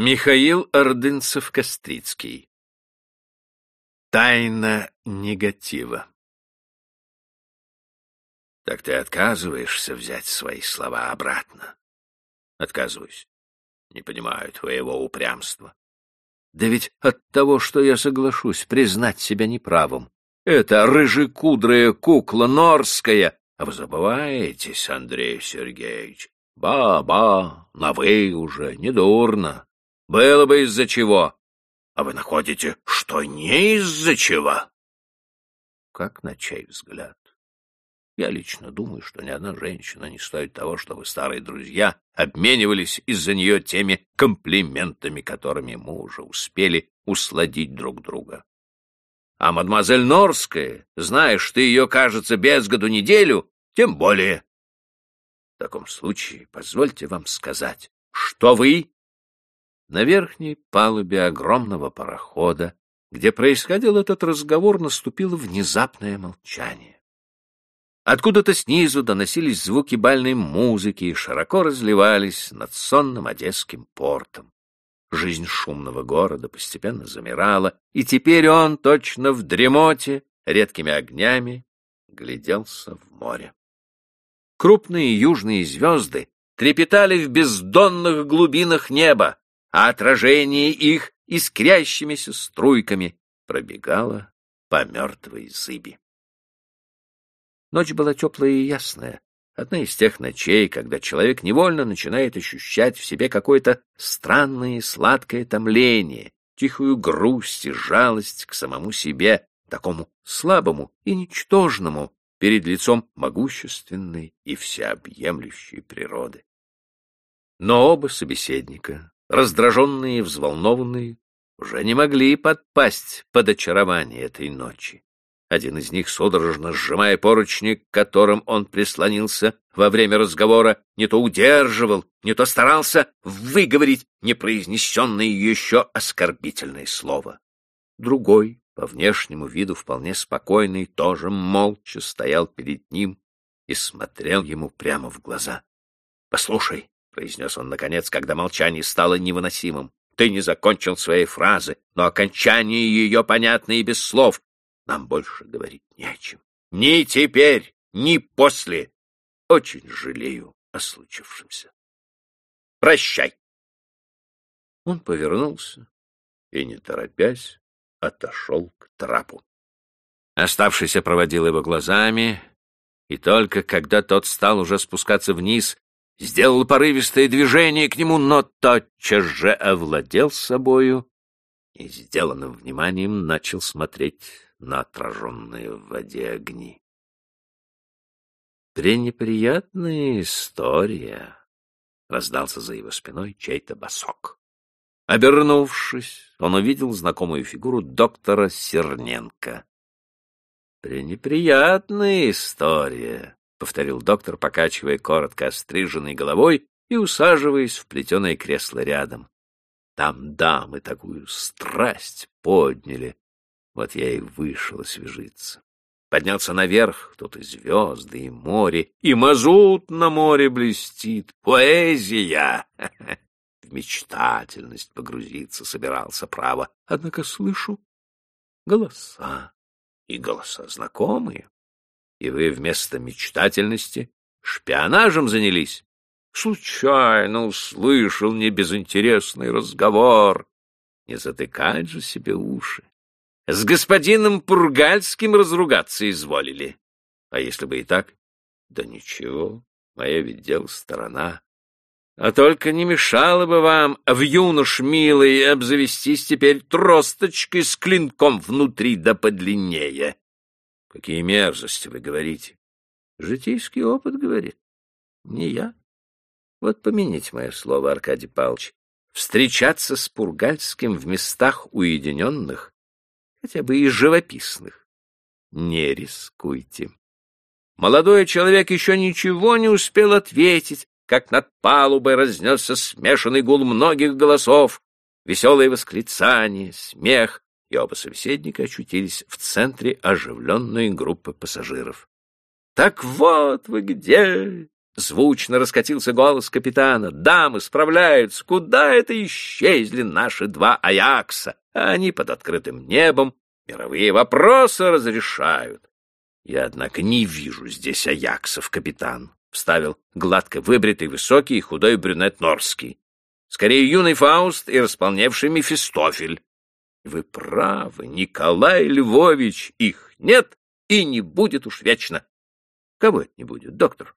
Михаил Ордынцев-Кострицкий. Тайна негатива. Так ты отказываешься взять свои слова обратно? Отказываюсь. Не понимаю твоего упрямства. Да ведь от того, что я соглашусь признать себя неправым, это рыжекудрая кукла Норская, а вы забываетесь, Андрей Сергеевич. Ба-ба, на вы уже, недурно. Было бы из-за чего. А вы находите, что не из-за чего? Как на чей взгляд? Я лично думаю, что ни одна женщина не стоит того, чтобы старые друзья обменивались из-за нее теми комплиментами, которыми мы уже успели усладить друг друга. А мадемуазель Норская, знаешь, ты ее, кажется, без году неделю, тем более. В таком случае позвольте вам сказать, что вы на верхней палубе огромного парохода, где происходил этот разговор, наступило внезапное молчание. Откуда-то снизу доносились звуки бальной музыки и широко разливались над сонным одесским портом. Жизнь шумного города постепенно замирала, и теперь он, точно в дремоте, редкими огнями, гляделся в море. Крупные южные звезды трепетали в бездонных глубинах неба, а отражение их искрящимися струйками пробегало по мертвой зыби. Ночь была теплая и ясная, одна из тех ночей, когда человек невольно начинает ощущать в себе какое-то странное и сладкое томление, тихую грусть и жалость к самому себе, такому слабому и ничтожному перед лицом могущественной и всеобъемлющей природы. Но оба собеседника раздраженные взволнованные, уже не могли подпасть под очарование этой ночи. Один из них, судорожно сжимая поручни, к которым он прислонился во время разговора, не то удерживал, не то старался выговорить непроизнесенное еще оскорбительное слово. Другой, по внешнему виду вполне спокойный, тоже молча стоял перед ним и смотрел ему прямо в глаза. — Послушай, произнес он наконец, когда молчание стало невыносимым. Ты не закончил своей фразы, но окончание ее понятно и без слов. Нам больше говорить не о чем. Ни теперь, ни после. Очень жалею о случившемся. Прощай. Он повернулся и, не торопясь, отошел к трапу. Оставшийся проводил его глазами, и только когда тот стал уже спускаться вниз, сделал порывистое движение к нему, но тотчас же овладел собою и, сделанным вниманием, начал смотреть на отраженные в воде огни. «Пренеприятная история», — раздался за его спиной чей-то босок. Обернувшись, он увидел знакомую фигуру доктора Серненко. «Пренеприятная история», — повторил доктор, покачивая коротко остриженной головой и усаживаясь в плетеное кресло рядом. Там дамы такую страсть подняли. Вот я и вышел освежиться. Поднялся наверх, тут и звезды, и море, и мазут на море блестит. Поэзия! В мечтательность погрузиться собирался, право. Однако слышу голоса, и голоса знакомые. И вы вместо мечтательности шпионажем занялись? Случайно услышал небезынтересный разговор. Не затыкать же себе уши. С господином Пургальским разругаться изволили. А если бы и так? Да ничего, моя ведь дело сторона. А только не мешало бы вам, в юнош милый, обзавестись теперь тросточкой с клинком внутри да подлиннее. Какие мерзости вы говорите? Житейский опыт говорит. Не я. Вот помяните мое слово, Аркадий Павлович. Встречаться с Пургальским в местах уединенных, хотя бы и живописных, не рискуйте. Молодой человек еще ничего не успел ответить, как над палубой разнесся смешанный гул многих голосов, веселые восклицания, смех, и оба собеседника очутились в центре оживленной группы пассажиров. — Так вот вы где! Звучно раскатился голос капитана. «Дамы справляются! Куда это исчезли наши два Аякса? Они под открытым небом мировые вопросы разрешают». «Я, однако, не вижу здесь Аяксов, капитан», — вставил гладко выбритый, высокий и худой брюнет Норский. «Скорее юный Фауст и располневший Мефистофель». «Вы правы, Николай Львович, их нет и не будет уж вечно». «Кого это не будет, доктор?»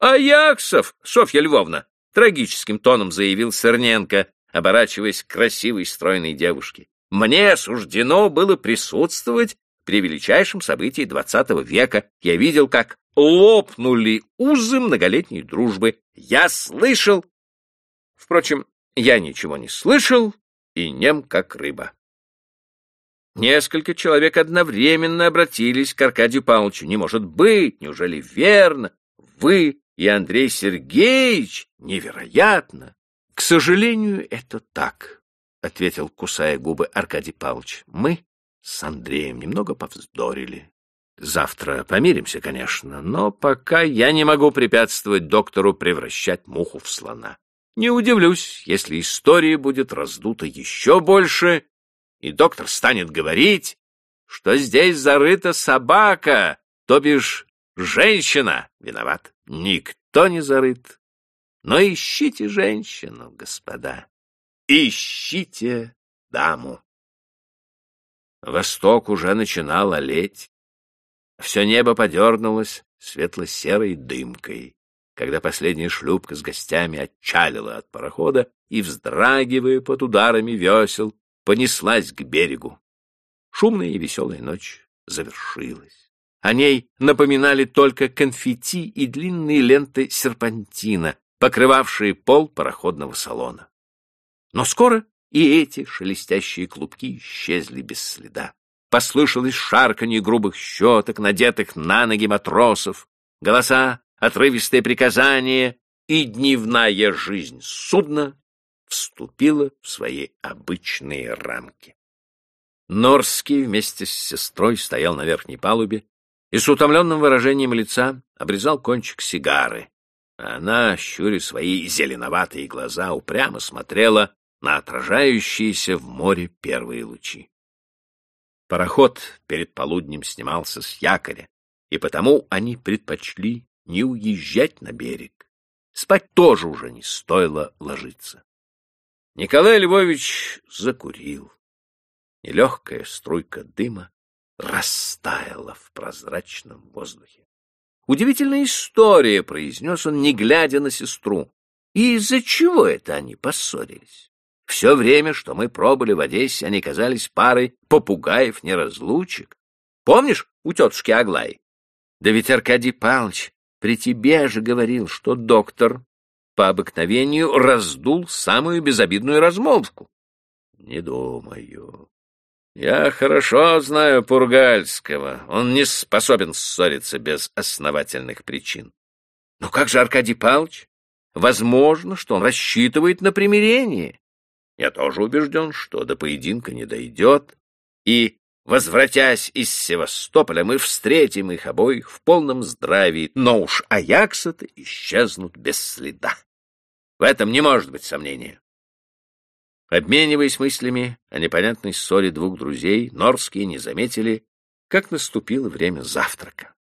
«Аяксов, Софья Львовна!» — трагическим тоном заявил Сырненко, оборачиваясь к красивой стройной девушке. «Мне суждено было присутствовать при величайшем событии двадцатого века. Я видел, как лопнули узы многолетней дружбы. Я слышал...» Впрочем, я ничего не слышал и нем как рыба. Несколько человек одновременно обратились к Аркадию Павловичу. «Не может быть! Неужели верно? Вы и Андрей Сергеевич невероятно. — К сожалению, это так, — ответил, кусая губы Аркадий Павлович. — Мы с Андреем немного повздорили. Завтра помиримся, конечно, но пока я не могу препятствовать доктору превращать муху в слона. Не удивлюсь, если история будет раздута еще больше, и доктор станет говорить, что здесь зарыта собака, то бишь женщина виноват. Никто не зарыт. Но ищите женщину, господа. Ищите даму. Восток уже начинал олеть. Все небо подернулось светло-серой дымкой, когда последняя шлюпка с гостями отчалила от парохода и, вздрагивая под ударами весел, понеслась к берегу. Шумная и веселая ночь завершилась. О ней напоминали только конфетти и длинные ленты серпантина, покрывавшие пол пароходного салона. Но скоро и эти шелестящие клубки исчезли без следа. Послышалось шарканье грубых щеток, надетых на ноги матросов, голоса, отрывистые приказания, и дневная жизнь судна вступила в свои обычные рамки. Норский вместе с сестрой стоял на верхней палубе и с утомленным выражением лица обрезал кончик сигары. А она, щуря свои зеленоватые глаза, упрямо смотрела на отражающиеся в море первые лучи. Пароход перед полуднем снимался с якоря, и потому они предпочли не уезжать на берег. Спать тоже уже не стоило ложиться. Николай Львович закурил, и легкая струйка дыма растаяла в прозрачном воздухе. «Удивительная история», — произнес он, не глядя на сестру. «И из-за чего это они поссорились? Все время, что мы пробыли в Одессе, они казались парой попугаев-неразлучек. Помнишь у тетушки Аглаи? Да ведь Аркадий Павлович при тебе же говорил, что доктор по обыкновению раздул самую безобидную размолвку. Не думаю. Я хорошо знаю Пургальского. Он не способен ссориться без основательных причин. Но как же Аркадий Павлович? Возможно, что он рассчитывает на примирение. Я тоже убежден, что до поединка не дойдет. И, возвратясь из Севастополя, мы встретим их обоих в полном здравии. Но уж Аяксы-то исчезнут без следа. В этом не может быть сомнения. Обмениваясь мыслями о непонятной ссоре двух друзей, Норские не заметили, как наступило время завтрака.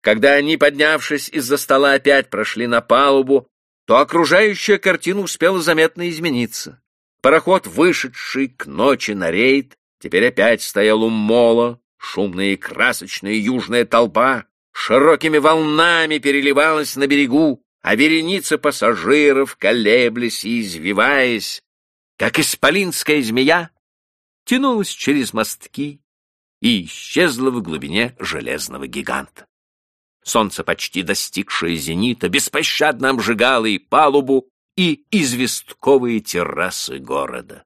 Когда они, поднявшись из-за стола, опять прошли на палубу, то окружающая картина успела заметно измениться. Пароход, вышедший к ночи на рейд, теперь опять стоял у мола, шумная и красочная южная толпа широкими волнами переливалась на берегу, а вереница пассажиров, колеблясь и извиваясь, как исполинская змея, тянулась через мостки и исчезла в глубине железного гиганта. Солнце, почти достигшее зенита, беспощадно обжигало и палубу, и известковые террасы города.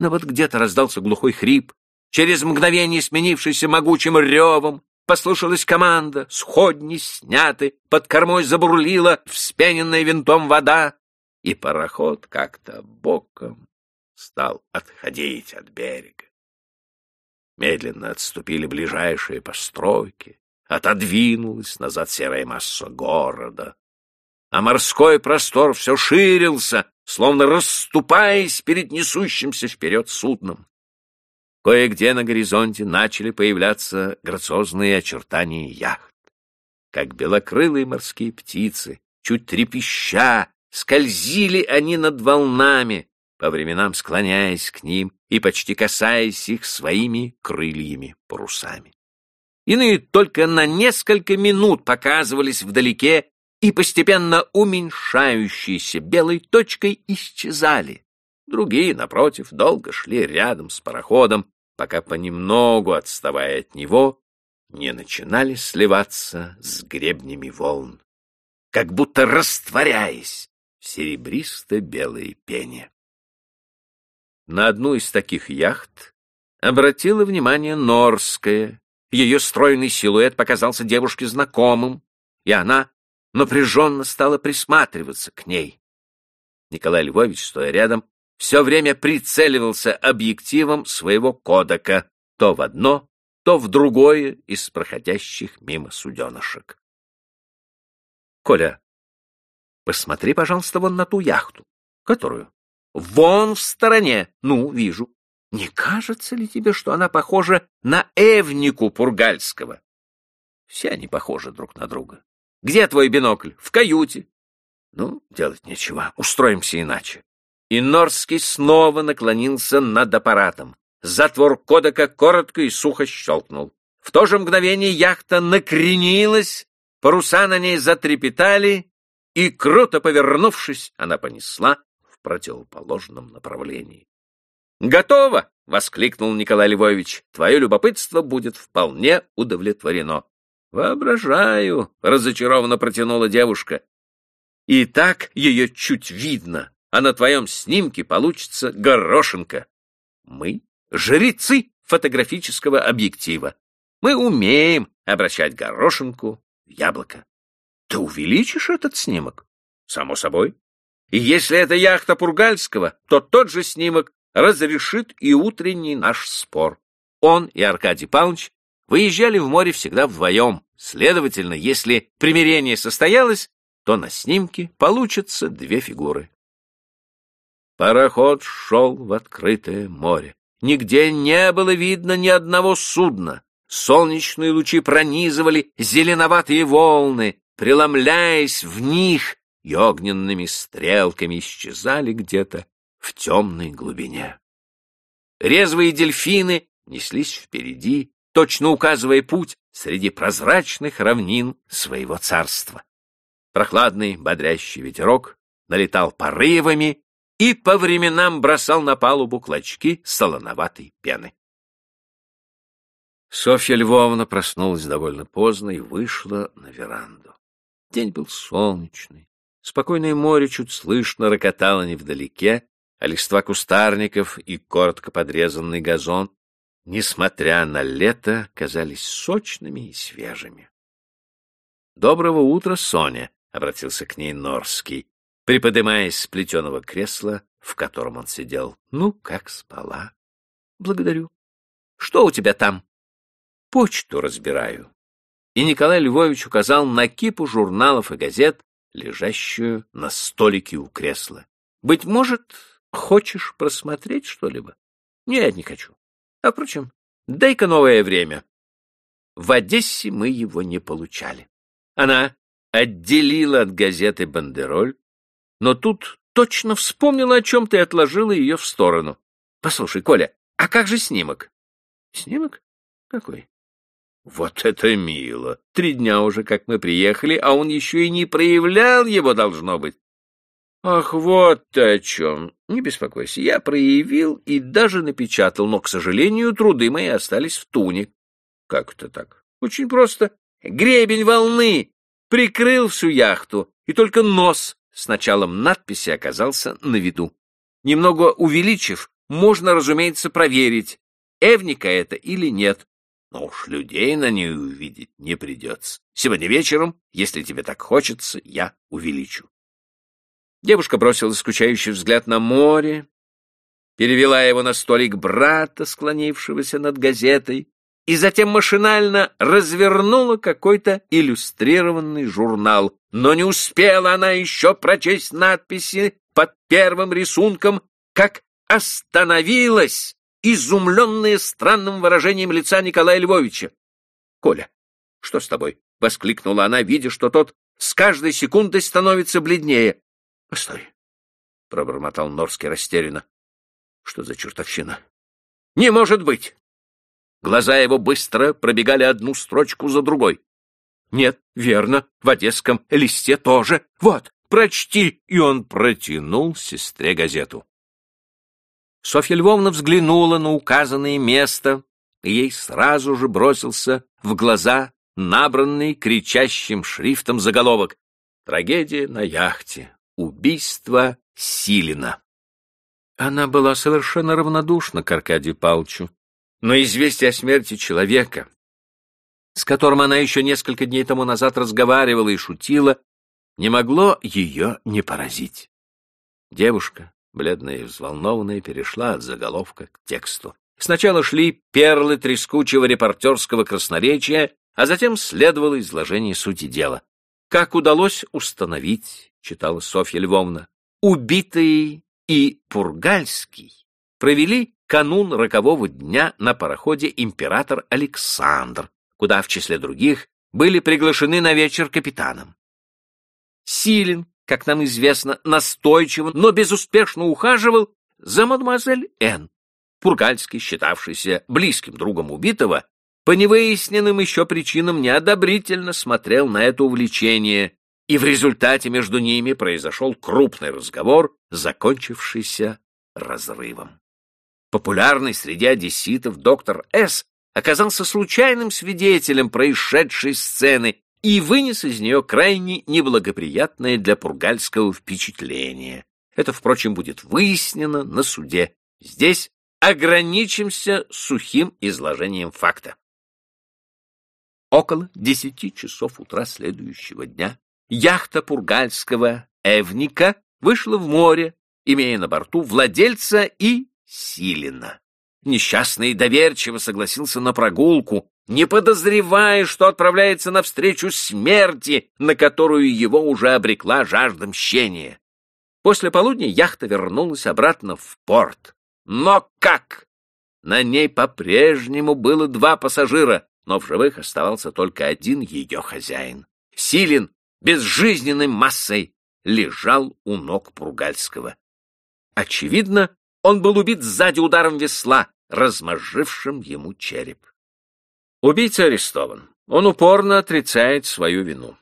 Но вот где-то раздался глухой хрип, через мгновение сменившийся могучим ревом, послышалась команда, сходни сняты, под кормой забурлила вспененная винтом вода, и пароход как-то боком стал отходить от берега. Медленно отступили ближайшие постройки, отодвинулась назад серая масса города. а морской простор все ширился, словно расступаясь перед несущимся вперед судном. Кое-где на горизонте начали появляться грациозные очертания яхт. Как белокрылые морские птицы, чуть трепеща, скользили они над волнами, по временам склоняясь к ним и почти касаясь их своими крыльями-парусами. Иные только на несколько минут показывались вдалеке и постепенно уменьшающиеся белой точкой исчезали. Другие, напротив, долго шли рядом с пароходом, пока понемногу, отставая от него, не начинали сливаться с гребнями волн, как будто растворяясь в серебристо-белой пене. На одну из таких яхт обратила внимание Норская. Ее стройный силуэт показался девушке знакомым, и она напряженно стала присматриваться к ней. Николай Львович, стоя рядом, все время прицеливался объективом своего кодека то в одно, то в другое из проходящих мимо суденышек. — Коля, посмотри, пожалуйста, вон на ту яхту. — Которую? — Вон в стороне. Ну, вижу. Не кажется ли тебе, что она похожа на Эвнику Пургальского? Все они похожи друг на друга. Где твой бинокль? В каюте. Ну, делать нечего. Устроимся иначе. И Норский снова наклонился над аппаратом. Затвор кодека коротко и сухо щелкнул. В то же мгновение яхта накренилась, паруса на ней затрепетали, и, круто повернувшись, она понесла в противоположном направлении. «Готово!» — воскликнул Николай Львович. «Твое любопытство будет вполне удовлетворено». «Воображаю!» — разочарованно протянула девушка. «И так ее чуть видно, а на твоем снимке получится горошинка. Мы — жрецы фотографического объектива. Мы умеем обращать горошинку в яблоко. Ты увеличишь этот снимок? Само собой. И если это яхта Пургальского, то тот же снимок разрешит и утренний наш спор. Он и Аркадий Павлович выезжали в море всегда вдвоем. Следовательно, если примирение состоялось, то на снимке получатся две фигуры. Пароход шел в открытое море. Нигде не было видно ни одного судна. Солнечные лучи пронизывали зеленоватые волны, преломляясь в них и огненными стрелками исчезали где-то в темной глубине. Резвые дельфины неслись впереди, точно указывая путь среди прозрачных равнин своего царства. Прохладный бодрящий ветерок налетал порывами и по временам бросал на палубу клочки солоноватой пены. Софья Львовна проснулась довольно поздно и вышла на веранду. День был солнечный. Спокойное море чуть слышно рокотало невдалеке, а листва кустарников и коротко подрезанный газон, несмотря на лето, казались сочными и свежими. «Доброго утра, Соня!» — обратился к ней Норский приподымаясь с плетеного кресла, в котором он сидел. Ну, как спала? Благодарю. Что у тебя там? Почту разбираю. И Николай Львович указал на кипу журналов и газет, лежащую на столике у кресла. Быть может, хочешь просмотреть что-либо? Нет, не хочу. А, впрочем, дай-ка новое время. В Одессе мы его не получали. Она отделила от газеты бандероль, но тут точно вспомнила о чем-то и отложила ее в сторону. — Послушай, Коля, а как же снимок? — Снимок? Какой? — Вот это мило! Три дня уже, как мы приехали, а он еще и не проявлял его, должно быть. — Ах, вот ты о чем! Не беспокойся, я проявил и даже напечатал, но, к сожалению, труды мои остались в туне. — Как это так? — Очень просто. Гребень волны прикрыл всю яхту, и только нос с началом надписи оказался на виду. Немного увеличив, можно, разумеется, проверить, Эвника это или нет. Но уж людей на ней увидеть не придется. Сегодня вечером, если тебе так хочется, я увеличу. Девушка бросила скучающий взгляд на море, перевела его на столик брата, склонившегося над газетой, и затем машинально развернула какой-то иллюстрированный журнал. Но не успела она еще прочесть надписи под первым рисунком, как остановилась, изумленная странным выражением лица Николая Львовича. — Коля, что с тобой? — воскликнула она, видя, что тот с каждой секундой становится бледнее. — Постой, — пробормотал Норский растерянно. — Что за чертовщина? — Не может быть! Глаза его быстро пробегали одну строчку за другой. — Нет, верно, в одесском листе тоже. Вот, прочти! И он протянул сестре газету. Софья Львовна взглянула на указанное место, и ей сразу же бросился в глаза набранный кричащим шрифтом заголовок «Трагедия на яхте. Убийство Силина». Она была совершенно равнодушна к Аркадию Павловичу, но известие о смерти человека, с которым она еще несколько дней тому назад разговаривала и шутила, не могло ее не поразить. Девушка, бледная и взволнованная, перешла от заголовка к тексту. Сначала шли перлы трескучего репортерского красноречия, а затем следовало изложение сути дела. Как удалось установить, читала Софья Львовна, убитые и Пургальский провели канун рокового дня на пароходе «Император Александр», куда в числе других были приглашены на вечер капитаном. Силин, как нам известно, настойчиво, но безуспешно ухаживал за мадемуазель Н. Пургальский, считавшийся близким другом убитого, по невыясненным еще причинам неодобрительно смотрел на это увлечение, и в результате между ними произошел крупный разговор, закончившийся разрывом. Популярный среди одесситов доктор С. оказался случайным свидетелем происшедшей сцены и вынес из нее крайне неблагоприятное для Пургальского впечатление. Это, впрочем, будет выяснено на суде. Здесь ограничимся сухим изложением факта. Около десяти часов утра следующего дня яхта пургальского Эвника вышла в море, имея на борту владельца и Силина. Несчастный доверчиво согласился на прогулку, не подозревая, что отправляется навстречу смерти, на которую его уже обрекла жажда мщения. После полудня яхта вернулась обратно в порт. Но как? На ней по-прежнему было два пассажира, но в живых оставался только один ее хозяин. Силин безжизненной массой лежал у ног Пругальского. Очевидно, он был убит сзади ударом весла, размозжившим ему череп. Убийца арестован. Он упорно отрицает свою вину.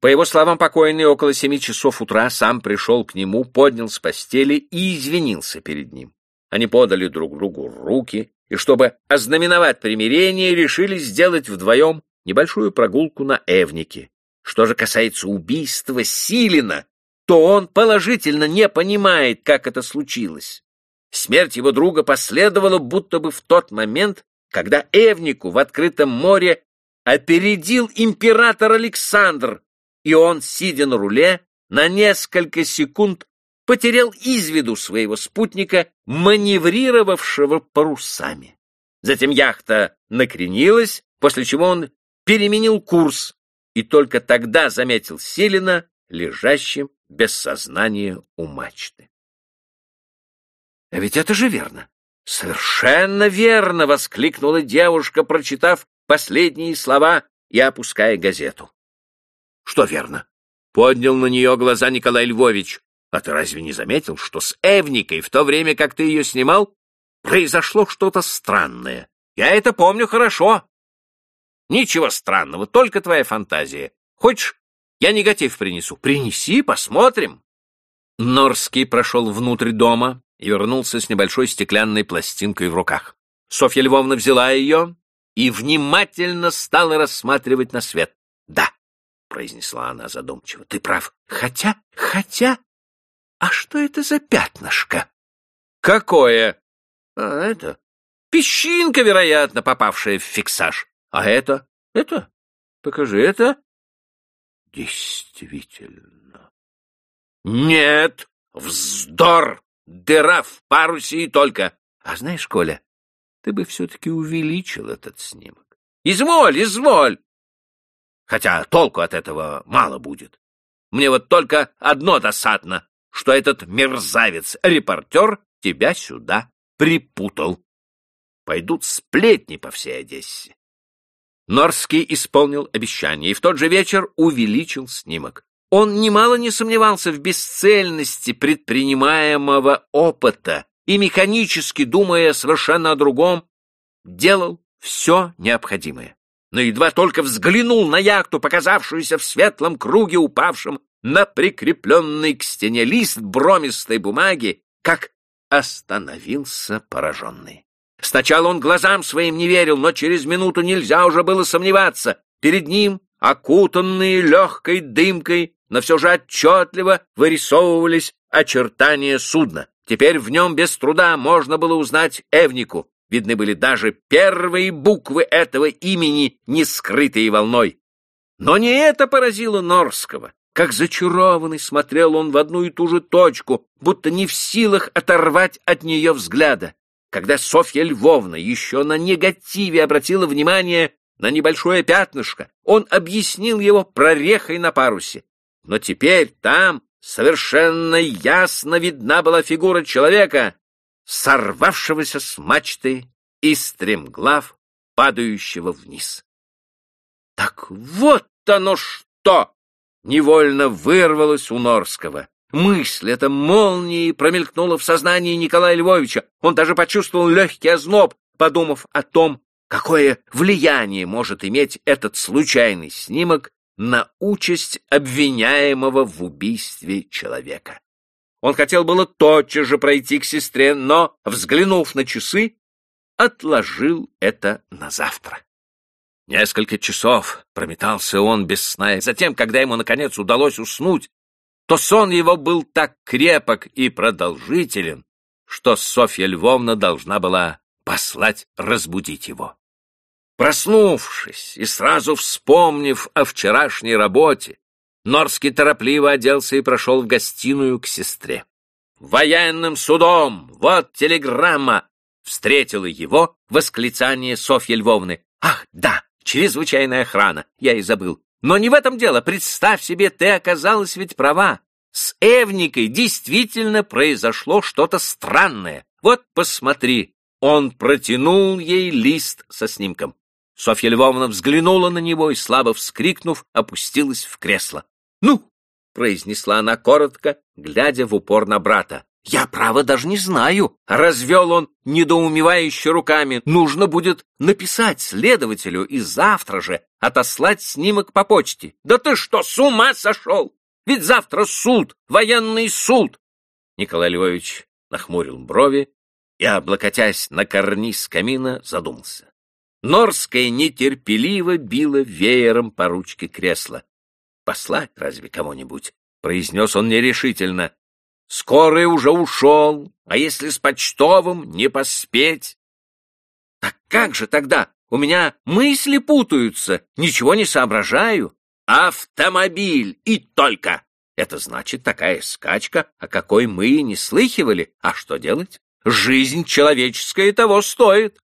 По его словам, покойный около семи часов утра сам пришел к нему, поднял с постели и извинился перед ним. Они подали друг другу руки, и чтобы ознаменовать примирение, решили сделать вдвоем небольшую прогулку на Эвнике. Что же касается убийства Силина, то он положительно не понимает, как это случилось. Смерть его друга последовала будто бы в тот момент, когда Эвнику в открытом море опередил император Александр, и он, сидя на руле, на несколько секунд потерял из виду своего спутника, маневрировавшего парусами. Затем яхта накренилась, после чего он переменил курс и только тогда заметил Селина, лежащим без сознания у мачты. — А ведь это же верно. — Совершенно верно! — воскликнула девушка, прочитав последние слова и опуская газету. — Что верно? — поднял на нее глаза Николай Львович. А ты разве не заметил, что с Эвникой в то время, как ты ее снимал, произошло что-то странное? Я это помню хорошо. Ничего странного, только твоя фантазия. Хочешь, я негатив принесу? Принеси, посмотрим. Норский прошел внутрь дома и вернулся с небольшой стеклянной пластинкой в руках. Софья Львовна взяла ее и внимательно стала рассматривать на свет. «Да», — произнесла она задумчиво, — «ты прав. Хотя, хотя, а что это за пятнышко? Какое? А это песчинка, вероятно, попавшая в фиксаж. А это? Это? Покажи это. Действительно. Нет, вздор! Дыра в парусе и только. А знаешь, Коля, ты бы все-таки увеличил этот снимок. Изволь, изволь. Хотя толку от этого мало будет. Мне вот только одно досадно, что этот мерзавец-репортер тебя сюда припутал. Пойдут сплетни по всей Одессе. Норский исполнил обещание и в тот же вечер увеличил снимок. Он немало не сомневался в бесцельности предпринимаемого опыта и, механически думая совершенно о другом, делал все необходимое. Но едва только взглянул на яхту, показавшуюся в светлом круге упавшем на прикрепленный к стене лист бромистой бумаги, как остановился пораженный. Сначала он глазам своим не верил, но через минуту нельзя уже было сомневаться. Перед ним, окутанные легкой дымкой, но все же отчетливо вырисовывались очертания судна. Теперь в нем без труда можно было узнать Эвнику. Видны были даже первые буквы этого имени, не скрытые волной. Но не это поразило Норского. Как зачарованный смотрел он в одну и ту же точку, будто не в силах оторвать от нее взгляда. Когда Софья Львовна еще на негативе обратила внимание на небольшое пятнышко, он объяснил его прорехой на парусе. Но теперь там совершенно ясно видна была фигура человека, сорвавшегося с мачты и стремглав падающего вниз. Так вот оно что! Невольно вырвалось у Норского. Мысль эта молнией промелькнула в сознании Николая Львовича. Он даже почувствовал легкий озноб, подумав о том, какое влияние может иметь этот случайный снимок на участь обвиняемого в убийстве человека. Он хотел было тотчас же пройти к сестре, но, взглянув на часы, отложил это на завтра. Несколько часов прометался он без сна, и затем, когда ему, наконец, удалось уснуть, то сон его был так крепок и продолжителен, что Софья Львовна должна была послать разбудить его. Проснувшись и сразу вспомнив о вчерашней работе, Норский торопливо оделся и прошел в гостиную к сестре. «Военным судом! Вот телеграмма!» Встретила его восклицание Софьи Львовны. «Ах, да, чрезвычайная охрана, я и забыл. Но не в этом дело. Представь себе, ты оказалась ведь права. С Эвникой действительно произошло что-то странное. Вот посмотри». Он протянул ей лист со снимком. Софья Львовна взглянула на него и, слабо вскрикнув, опустилась в кресло. «Ну!» — произнесла она коротко, глядя в упор на брата. «Я, право, даже не знаю!» — развел он недоумевающе руками. «Нужно будет написать следователю и завтра же отослать снимок по почте». «Да ты что, с ума сошел? Ведь завтра суд, военный суд!» Николай Львович нахмурил брови и, облокотясь на карниз камина, задумался. Норская нетерпеливо била веером по ручке кресла. «Послать разве кого-нибудь?» — произнес он нерешительно. «Скорый уже ушел, а если с почтовым не поспеть?» «Так как же тогда? У меня мысли путаются, ничего не соображаю. Автомобиль и только!» Это значит такая скачка, о какой мы и не слыхивали. А что делать? Жизнь человеческая того стоит.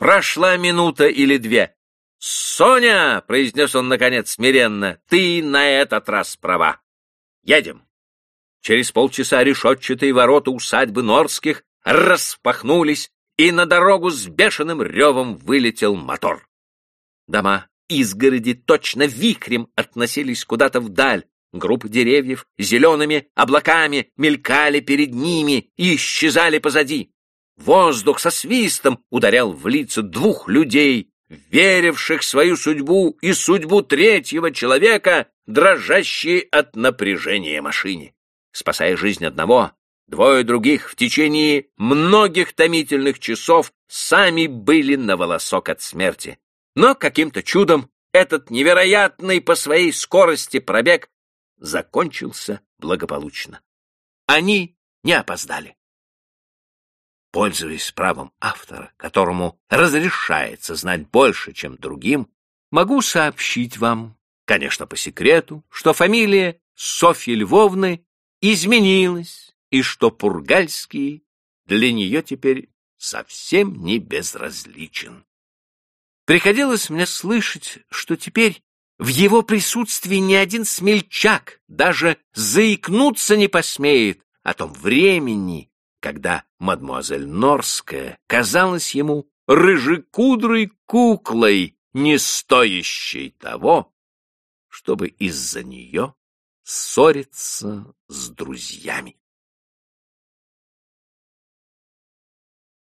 Прошла минута или две. «Соня!» — произнес он, наконец, смиренно. «Ты на этот раз права. Едем!» Через полчаса решетчатые ворота усадьбы Норских распахнулись, и на дорогу с бешеным ревом вылетел мотор. Дома изгороди точно вихрем относились куда-то вдаль. Группы деревьев зелеными облаками мелькали перед ними и исчезали позади. Воздух со свистом ударял в лица двух людей, веривших в свою судьбу и судьбу третьего человека, дрожащие от напряжения машине. Спасая жизнь одного, двое других в течение многих томительных часов сами были на волосок от смерти. Но каким-то чудом этот невероятный по своей скорости пробег закончился благополучно. Они не опоздали. Пользуясь правом автора, которому разрешается знать больше, чем другим, могу сообщить вам, конечно, по секрету, что фамилия Софьи Львовны изменилась, и что Пургальский для нее теперь совсем не безразличен. Приходилось мне слышать, что теперь в его присутствии ни один смельчак даже заикнуться не посмеет о том времени, когда мадмуазель Норская казалась ему рыжекудрой куклой, не стоящей того, чтобы из-за нее ссориться с друзьями.